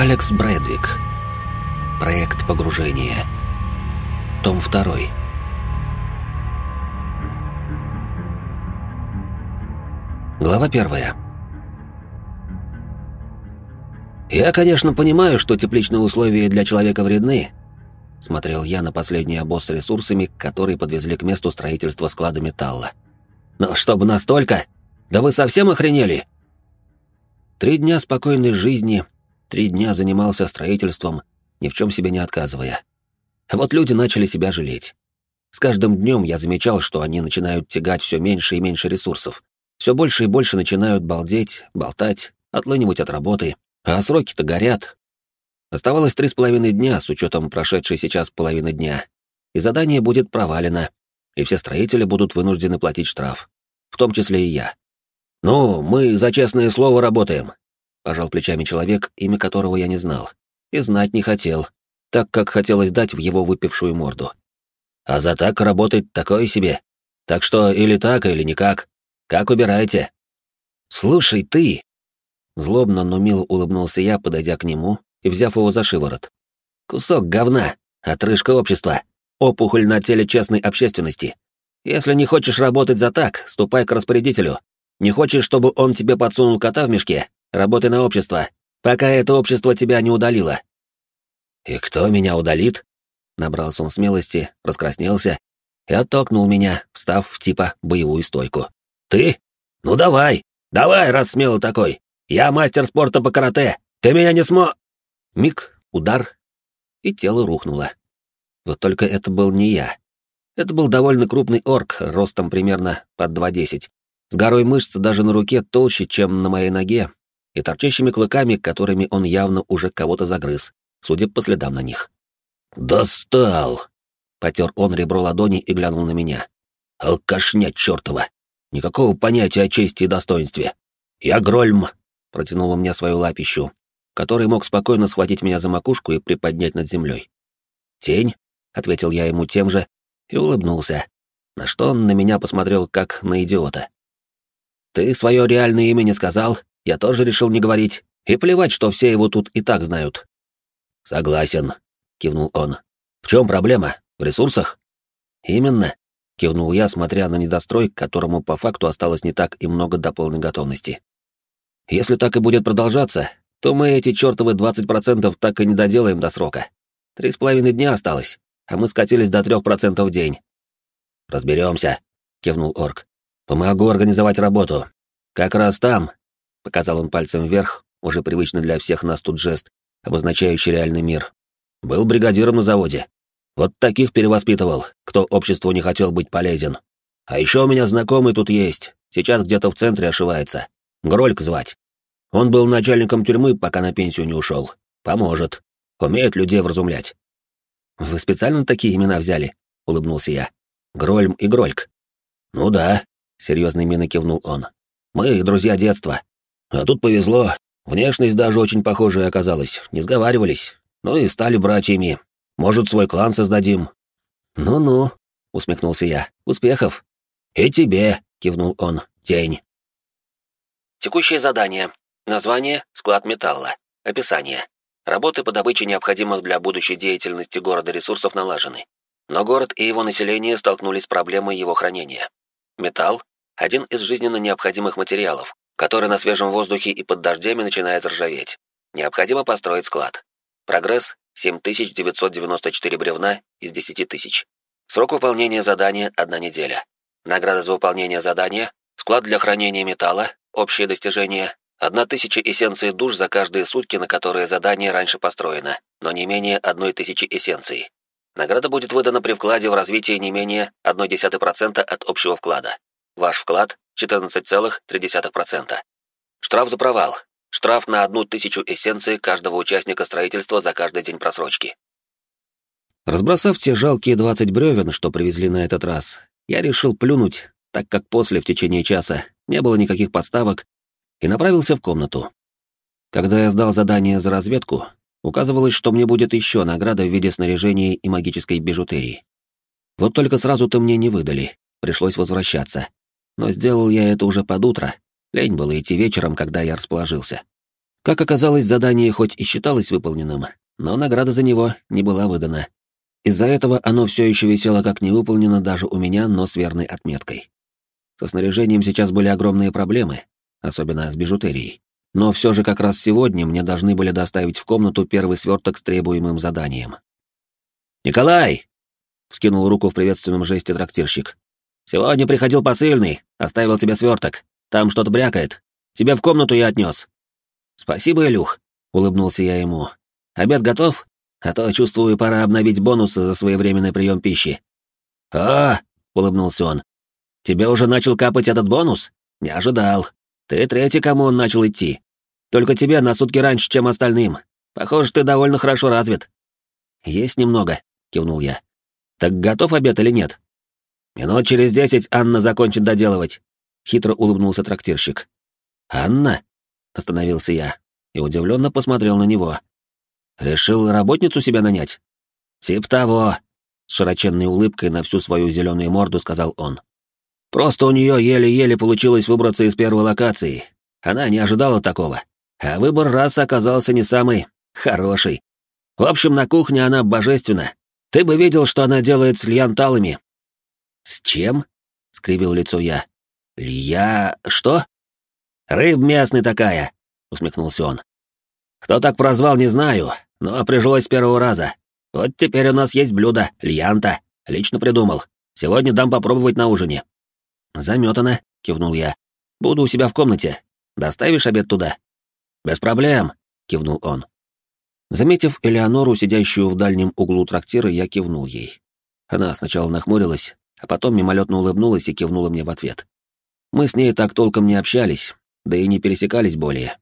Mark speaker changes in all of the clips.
Speaker 1: Алекс Брэдвик. Проект погружения. Том 2. Глава 1. Я, конечно, понимаю, что тепличные условия для человека вредны, смотрел я на последний обоз с ресурсами, которые подвезли к месту строительства склада металла. Но чтобы настолько? Да вы совсем охренели? Три дня спокойной жизни, три дня занимался строительством, ни в чем себе не отказывая. Вот люди начали себя жалеть. С каждым днем я замечал, что они начинают тягать все меньше и меньше ресурсов. Все больше и больше начинают балдеть, болтать, отлынивать от работы. А сроки-то горят. Оставалось три с половиной дня, с учетом прошедшей сейчас половины дня. И задание будет провалено, и все строители будут вынуждены платить штраф. В том числе и я. «Ну, мы за честное слово работаем», — пожал плечами человек, имя которого я не знал. И знать не хотел, так как хотелось дать в его выпившую морду. «А за так работать такое себе. Так что или так, или никак. Как убираете?» «Слушай, ты...» Злобно, но мило улыбнулся я, подойдя к нему и взяв его за шиворот. «Кусок говна, отрыжка общества, опухоль на теле честной общественности. Если не хочешь работать за так, ступай к распорядителю. Не хочешь, чтобы он тебе подсунул кота в мешке? Работай на общество, пока это общество тебя не удалило». «И кто меня удалит?» Набрался он смелости, раскраснелся и оттолкнул меня, встав в типа боевую стойку. «Ты? Ну давай, давай, раз смелый такой. Я мастер спорта по карате. Ты меня не смо...» Миг, удар, и тело рухнуло. Вот только это был не я. Это был довольно крупный орк, ростом примерно под 2,10, с горой мышц даже на руке толще, чем на моей ноге, и торчащими клыками, которыми он явно уже кого-то загрыз, судя по следам на них. «Достал!» — потер он ребро ладони и глянул на меня. «Алкашня чертова! Никакого понятия о чести и достоинстве. Я Грольм, протянул мне свою лапищу, который мог спокойно схватить меня за макушку и приподнять над землей. «Тень», — ответил я ему тем же, и улыбнулся, на что он на меня посмотрел как на идиота. «Ты свое реальное имя не сказал, я тоже решил не говорить, и плевать, что все его тут и так знают». «Согласен», — кивнул он. «В чем проблема? В ресурсах?» «Именно», кивнул я, смотря на недострой, которому по факту осталось не так и много до полной готовности. Если так и будет продолжаться, то мы эти чертовы 20% так и не доделаем до срока. Три с половиной дня осталось, а мы скатились до трех процентов в день. Разберемся, кивнул орк. Помогу организовать работу. Как раз там, показал он пальцем вверх, уже привычный для всех нас тут жест, обозначающий реальный мир. Был бригадиром на заводе. Вот таких перевоспитывал, кто обществу не хотел быть полезен. А еще у меня знакомый тут есть, сейчас где-то в центре ошивается. Грольк звать. Он был начальником тюрьмы, пока на пенсию не ушел. Поможет. Умеет людей вразумлять. «Вы специально такие имена взяли?» — улыбнулся я. «Грольм и Грольк». «Ну да», — серьезной миной кивнул он. «Мы друзья детства. А тут повезло. Внешность даже очень похожая оказалась. Не сговаривались. Ну и стали братьями. Может, свой клан создадим?» «Ну-ну», — усмехнулся я. «Успехов!» «И тебе!» — кивнул он. «Тень!»
Speaker 2: Текущее задание. Название — склад металла. Описание. Работы по добыче необходимых для будущей деятельности города ресурсов налажены. Но город и его население столкнулись с проблемой его хранения. Металл — один из жизненно необходимых материалов, который на свежем воздухе и под дождями начинает ржаветь. Необходимо построить склад. Прогресс 7994 бревна из 10 тысяч. Срок выполнения задания — одна неделя. Награда за выполнение задания — склад для хранения металла, общее достижение — одна тысяча эссенций душ за каждые сутки, на которые задание раньше построено, но не менее одной тысячи эссенций. Награда будет выдана при вкладе в развитие не менее 0,1% от общего вклада. Ваш вклад — 14,3%. Штраф за провал Штраф на одну тысячу эссенций каждого участника строительства за каждый день просрочки.
Speaker 1: Разбросав те жалкие двадцать бревен, что привезли на этот раз, я решил плюнуть, так как после, в течение часа, не было никаких подставок, и направился в комнату. Когда я сдал задание за разведку, указывалось, что мне будет еще награда в виде снаряжения и магической бижутерии. Вот только сразу-то мне не выдали, пришлось возвращаться. Но сделал я это уже под утро, Лень было идти вечером, когда я расположился. Как оказалось, задание хоть и считалось выполненным, но награда за него не была выдана. Из-за этого оно все еще висело как невыполнено даже у меня, но с верной отметкой. Со снаряжением сейчас были огромные проблемы, особенно с бижутерией. Но все же как раз сегодня мне должны были доставить в комнату первый сверток с требуемым заданием. «Николай!» — вскинул руку в приветственном жесте трактирщик. «Сегодня приходил посыльный, оставил тебе сверток. Там что-то брякает. Тебе в комнату я отнес». «Спасибо, Илюх», — улыбнулся я ему. «Обед готов? А то, чувствую, пора обновить бонусы за своевременный прием пищи». «А!» — улыбнулся он. «Тебе уже начал капать этот бонус? Не ожидал. Ты третий, кому он начал идти. Только тебе на сутки раньше, чем остальным. Похоже, ты довольно хорошо развит. Есть немного, кивнул я. Так готов обед или нет? Минут через десять Анна закончит доделывать. Хитро улыбнулся трактирщик. Анна? Остановился я и удивленно посмотрел на него. Решил работницу себя нанять? Тип того, с широченной улыбкой на всю свою зеленую морду сказал он. Просто у нее еле-еле получилось выбраться из первой локации. Она не ожидала такого. А выбор расы оказался не самый хороший. В общем, на кухне она божественна. Ты бы видел, что она делает с льянталами. «С чем?» — скривил лицо я. «Лья... что?» «Рыб местный такая», — усмехнулся он. «Кто так прозвал, не знаю, но прижилось с первого раза. Вот теперь у нас есть блюдо, льянта. Лично придумал. Сегодня дам попробовать на ужине». «Заметано», — кивнул я. «Буду у себя в комнате. Доставишь обед туда?» «Без проблем», — кивнул он. Заметив Элеонору, сидящую в дальнем углу трактира, я кивнул ей. Она сначала нахмурилась, а потом мимолетно улыбнулась и кивнула мне в ответ. Мы с ней так толком не общались, да и не пересекались более.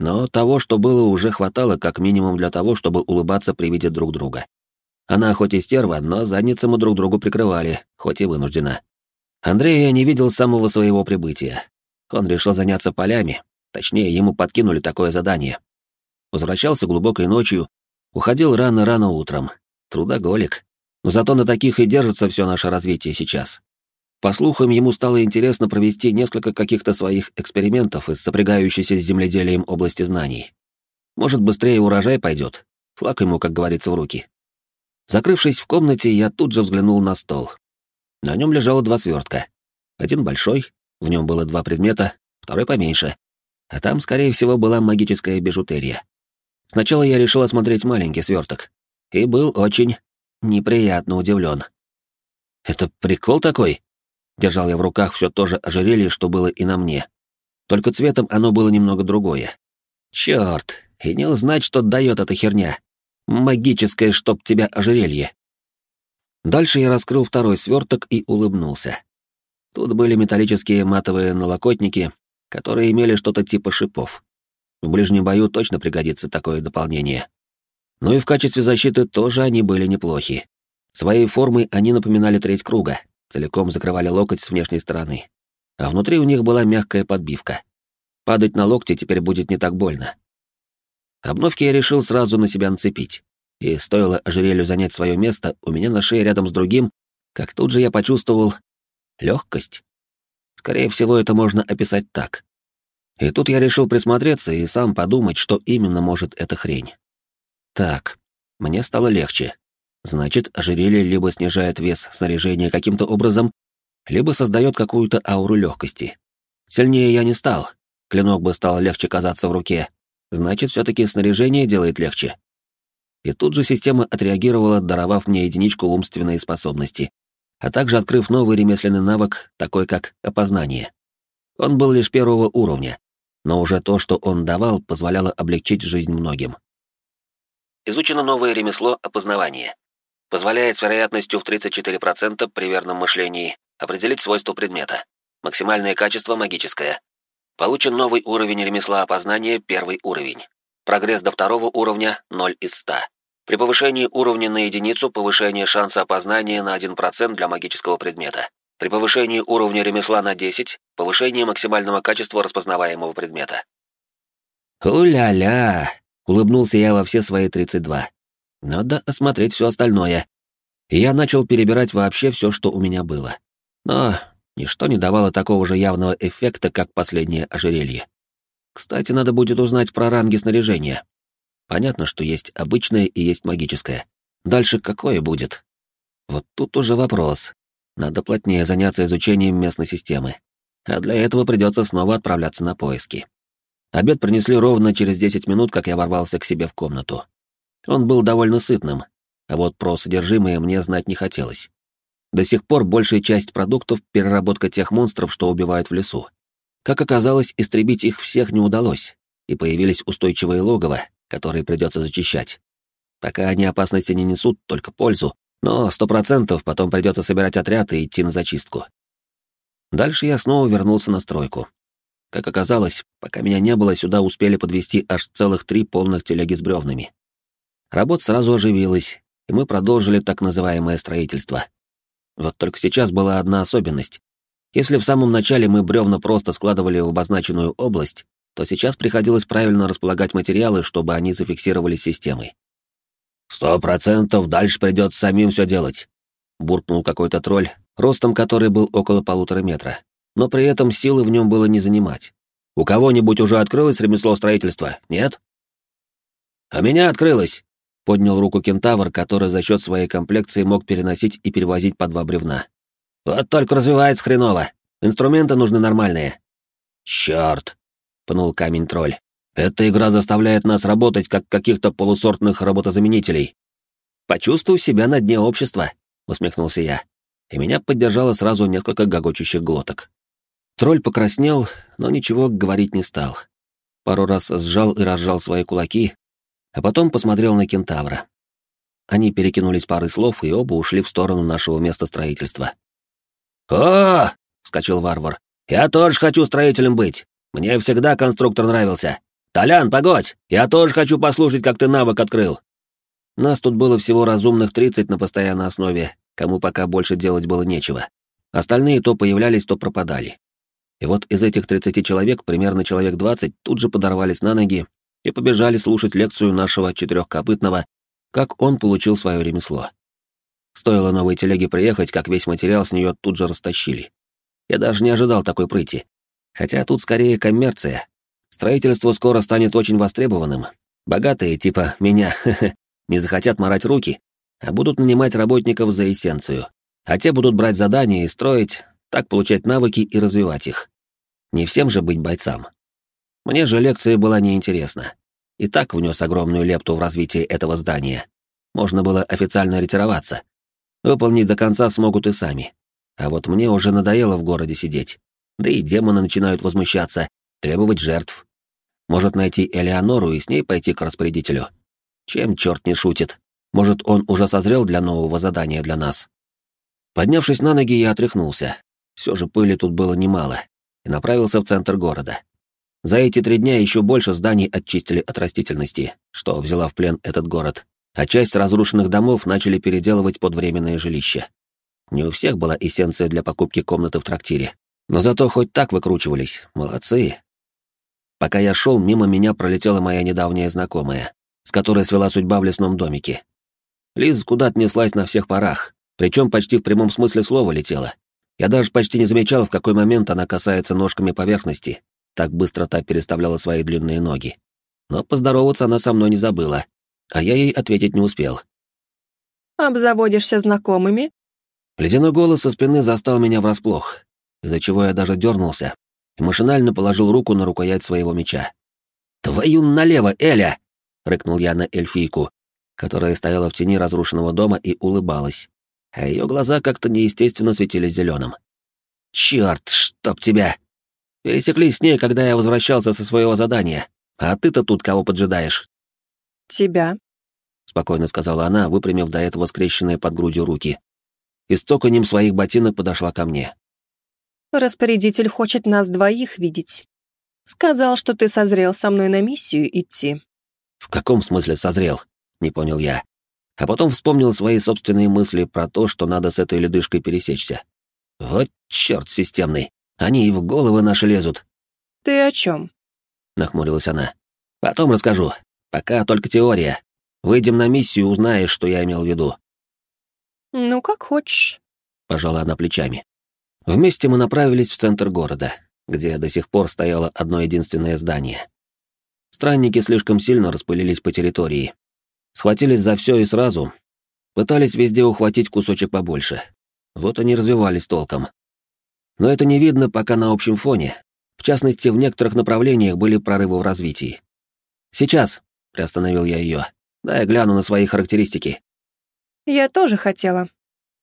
Speaker 1: Но того, что было, уже хватало как минимум для того, чтобы улыбаться при виде друг друга. Она хоть и стерва, но задницы мы друг другу прикрывали, хоть и вынуждена. Андрея я не видел с самого своего прибытия. Он решил заняться полями, точнее, ему подкинули такое задание. Возвращался глубокой ночью, уходил рано-рано утром. Трудоголик. Зато на таких и держится все наше развитие сейчас. По слухам, ему стало интересно провести несколько каких-то своих экспериментов из сопрягающейся с земледелием области знаний. Может, быстрее урожай пойдет. Флаг ему, как говорится, в руки. Закрывшись в комнате, я тут же взглянул на стол. На нем лежало два свертка. Один большой, в нем было два предмета, второй поменьше. А там, скорее всего, была магическая бижутерия. Сначала я решил осмотреть маленький сверток. И был очень неприятно удивлен. «Это прикол такой?» Держал я в руках все то же ожерелье, что было и на мне. Только цветом оно было немного другое. Черт, и не узнать, что дает эта херня. Магическое, чтоб тебя ожерелье. Дальше я раскрыл второй сверток и улыбнулся. Тут были металлические матовые налокотники, которые имели что-то типа шипов. В ближнем бою точно пригодится такое дополнение. Ну и в качестве защиты тоже они были неплохи. Своей формой они напоминали треть круга, целиком закрывали локоть с внешней стороны. А внутри у них была мягкая подбивка. Падать на локти теперь будет не так больно. Обновки я решил сразу на себя нацепить и стоило ожерелью занять свое место у меня на шее рядом с другим, как тут же я почувствовал легкость. Скорее всего, это можно описать так. И тут я решил присмотреться и сам подумать, что именно может эта хрень. Так, мне стало легче. Значит, ожерелье либо снижает вес снаряжения каким-то образом, либо создает какую-то ауру легкости. Сильнее я не стал. Клинок бы стал легче казаться в руке. Значит, все-таки снаряжение делает легче и тут же система отреагировала, даровав мне единичку умственной способности, а также открыв новый ремесленный навык, такой как опознание. Он был лишь первого уровня, но уже то, что он давал, позволяло облегчить жизнь многим. Изучено новое ремесло опознавание. Позволяет с вероятностью в 34% при верном мышлении определить свойства предмета. Максимальное качество магическое. Получен новый уровень ремесла опознания, первый уровень. Прогресс до второго уровня 0 из 100. При повышении уровня на единицу повышение шанса опознания на 1% для магического предмета. При повышении уровня ремесла на 10 повышение максимального качества распознаваемого предмета. «У-ля-ля!» — улыбнулся я во все свои 32. «Надо осмотреть все остальное». Я начал перебирать вообще все, что у меня было. Но ничто не давало такого же явного эффекта, как последнее ожерелье. Кстати, надо будет узнать про ранги снаряжения. Понятно, что есть обычное и есть магическое. Дальше какое будет? Вот тут уже вопрос. Надо плотнее заняться изучением местной системы. А для этого придется снова отправляться на поиски. Обед принесли ровно через 10 минут, как я ворвался к себе в комнату. Он был довольно сытным, а вот про содержимое мне знать не хотелось. До сих пор большая часть продуктов — переработка тех монстров, что убивают в лесу. Как оказалось, истребить их всех не удалось, и появились устойчивые логово, которые придется зачищать. Пока они опасности не несут, только пользу, но сто процентов потом придется собирать отряд и идти на зачистку. Дальше я снова вернулся на стройку. Как оказалось, пока меня не было, сюда успели подвести аж целых три полных телеги с бревнами. Работа сразу оживилась, и мы продолжили так называемое строительство. Вот только сейчас была одна особенность. Если в самом начале мы бревна просто складывали в обозначенную область, то сейчас приходилось правильно располагать материалы, чтобы они зафиксировались системой.
Speaker 2: «Сто процентов дальше придется самим все делать», — буркнул какой-то тролль, ростом который был около полутора метра, но при этом силы в нем было не занимать. «У кого-нибудь уже открылось ремесло строительства, нет?» «А меня открылось», — поднял руку кентавр, который за счет своей комплекции мог переносить и перевозить по два бревна. «Вот только развивается хреново. Инструменты нужны нормальные». «Черт!» — пнул камень тролль. «Эта игра заставляет нас работать, как каких-то полусортных работозаменителей».
Speaker 1: «Почувствуй себя на дне общества», — усмехнулся я и меня поддержало сразу несколько гогочущих глоток. Тролль покраснел, но ничего говорить не стал. Пару раз сжал и разжал свои кулаки, а потом посмотрел на кентавра. Они перекинулись парой слов и оба ушли в сторону нашего места строительства.
Speaker 2: «О!» — вскочил варвар. «Я тоже хочу строителем быть. Мне всегда конструктор нравился. Толян, погодь! Я тоже хочу послушать, как ты навык открыл!»
Speaker 1: Нас тут было всего разумных тридцать на постоянной основе, кому пока больше делать было нечего. Остальные то появлялись, то пропадали. И вот из этих 30 человек примерно человек 20 тут же подорвались на ноги и побежали слушать лекцию нашего четырехкопытного, как он получил свое ремесло. Стоило новой телеге приехать, как весь материал с нее тут же растащили. Я даже не ожидал такой прыти. Хотя тут скорее коммерция. Строительство скоро станет очень востребованным. Богатые, типа меня, не захотят морать руки а будут нанимать работников за эссенцию, а те будут брать задания и строить, так получать навыки и развивать их. Не всем же быть бойцам. Мне же лекция была неинтересна. И так внес огромную лепту в развитие этого здания. Можно было официально ретироваться. Выполнить до конца смогут и сами. А вот мне уже надоело в городе сидеть. Да и демоны начинают возмущаться, требовать жертв. Может найти Элеонору и с ней пойти к распорядителю. Чем черт не шутит? Может, он уже созрел для нового задания для нас? Поднявшись на ноги, я отряхнулся. Все же пыли тут было немало. И направился в центр города. За эти три дня еще больше зданий очистили от растительности, что взяла в плен этот город, а часть разрушенных домов начали переделывать под временное жилище. Не у всех была эссенция для покупки комнаты в трактире, но зато хоть так выкручивались, молодцы. Пока я шел, мимо меня пролетела моя недавняя знакомая, с которой свела судьба в лесном домике. Лиз куда-то неслась на всех парах, причем почти в прямом смысле слова летела. Я даже почти не замечал, в какой момент она касается ножками поверхности, так быстро та переставляла свои длинные ноги. Но поздороваться она со мной не забыла, а я ей ответить не успел.
Speaker 3: «Обзаводишься знакомыми?»
Speaker 1: Ледяной голос со спины застал меня врасплох, из-за чего я даже дернулся и машинально положил руку на рукоять своего меча. «Твою налево, Эля!» — рыкнул я на эльфийку, которая стояла в тени разрушенного дома и улыбалась, а ее глаза как-то неестественно светились зеленым. «Черт, чтоб тебя!» Пересеклись с ней, когда я возвращался со своего задания, а ты-то тут кого поджидаешь?»
Speaker 3: «Тебя», —
Speaker 1: спокойно сказала она, выпрямив до этого скрещенные под грудью руки. И с цоканьем своих ботинок подошла ко мне.
Speaker 3: «Распорядитель хочет нас двоих видеть. Сказал, что ты созрел со мной на миссию идти».
Speaker 1: «В каком смысле созрел?» не понял я. А потом вспомнил свои собственные мысли про то, что надо с этой ледышкой пересечься. Вот черт системный, они и в головы наши лезут.
Speaker 3: Ты о чем?
Speaker 1: Нахмурилась она. Потом расскажу. Пока только теория. Выйдем на миссию, узнаешь, что я имел в виду.
Speaker 3: Ну, как хочешь.
Speaker 1: Пожала она плечами. Вместе мы направились в центр города, где до сих пор стояло одно единственное здание. Странники слишком сильно распылились по территории. Схватились за все и сразу. Пытались везде ухватить кусочек побольше. Вот они развивались толком. Но это не видно пока на общем фоне. В частности, в некоторых направлениях были прорывы в развитии. «Сейчас», — приостановил я ее, — «дай гляну на свои характеристики».
Speaker 3: «Я тоже хотела».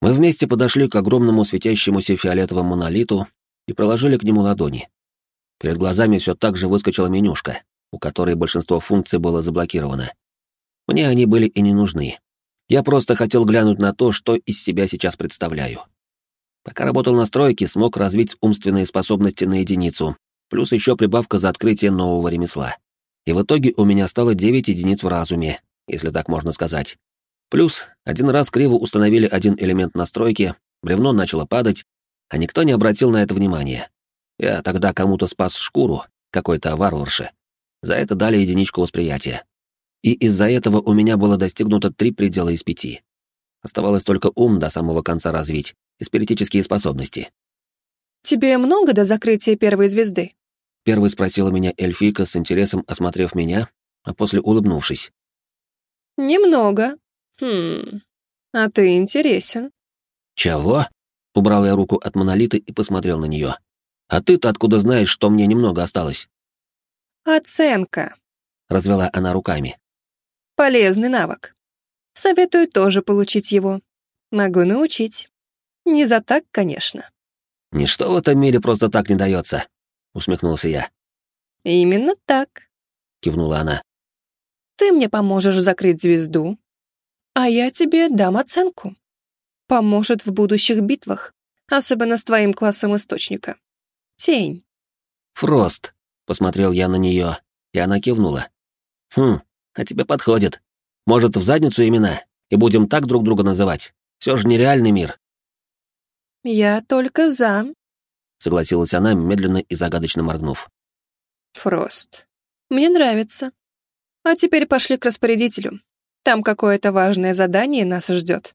Speaker 1: Мы вместе подошли к огромному светящемуся фиолетовому монолиту и проложили к нему ладони. Перед глазами все так же выскочила менюшка, у которой большинство функций было заблокировано. Мне они были и не нужны. Я просто хотел глянуть на то, что из себя сейчас представляю. Пока работал на стройке, смог развить умственные способности на единицу, плюс еще прибавка за открытие нового ремесла. И в итоге у меня стало 9 единиц в разуме, если так можно сказать. Плюс, один раз криво установили один элемент настройки, бревно начало падать, а никто не обратил на это внимания. Я тогда кому-то спас шкуру, какой-то варварше. За это дали единичку восприятия. И из-за этого у меня было достигнуто три предела из пяти. Оставалось только ум до самого конца развить и спиритические способности.
Speaker 3: «Тебе много до закрытия первой звезды?»
Speaker 1: Первый спросила меня эльфийка с интересом, осмотрев меня, а после улыбнувшись.
Speaker 3: «Немного. Хм, а ты интересен».
Speaker 1: «Чего?» — убрал я руку от монолита и посмотрел на нее. «А ты-то откуда знаешь, что мне немного осталось?»
Speaker 3: «Оценка», —
Speaker 1: развела она руками.
Speaker 3: «Полезный навык. Советую тоже получить его. Могу научить. Не за так, конечно».
Speaker 1: «Ничто в этом мире просто так не дается», — усмехнулся я.
Speaker 3: «Именно так», —
Speaker 1: кивнула она.
Speaker 3: «Ты мне поможешь закрыть звезду, а я тебе дам оценку. Поможет в будущих битвах, особенно с твоим классом источника. Тень».
Speaker 1: «Фрост», Посмотрел я на нее, и она кивнула. «Хм, а тебе подходит. Может, в задницу имена, и будем так друг друга называть. Все же нереальный мир».
Speaker 3: «Я только за», —
Speaker 1: согласилась она, медленно и загадочно моргнув.
Speaker 3: «Фрост, мне нравится. А теперь пошли к распорядителю. Там какое-то важное задание нас ждет».